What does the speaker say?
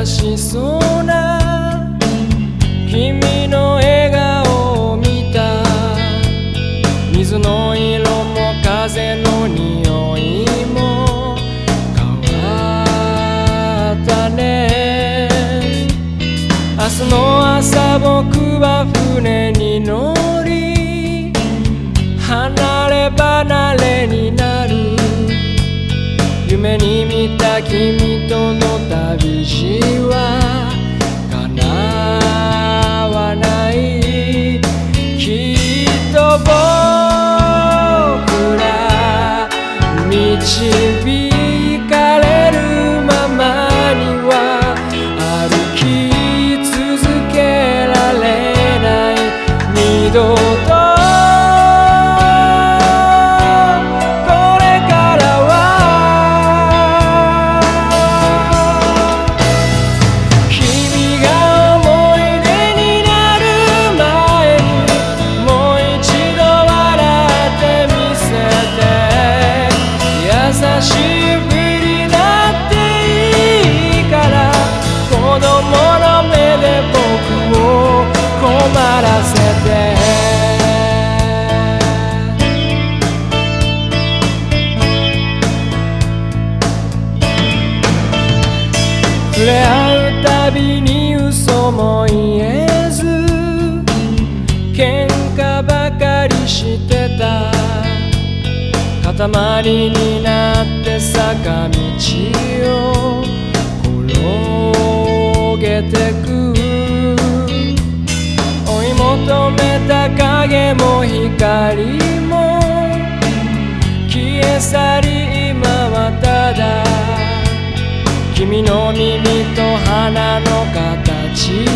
はみ出しそうな君の笑顔を見た。水の色も風の匂いも変わったね。明日の朝僕は船に乗り離れ離れになる。夢に見た君旅路は叶わない。きっと僕れ合うたびに嘘も言えず喧嘩ばかりしてた。塊になって坂道を転げてく。追い求めた影も光も消え去り君の耳と鼻の形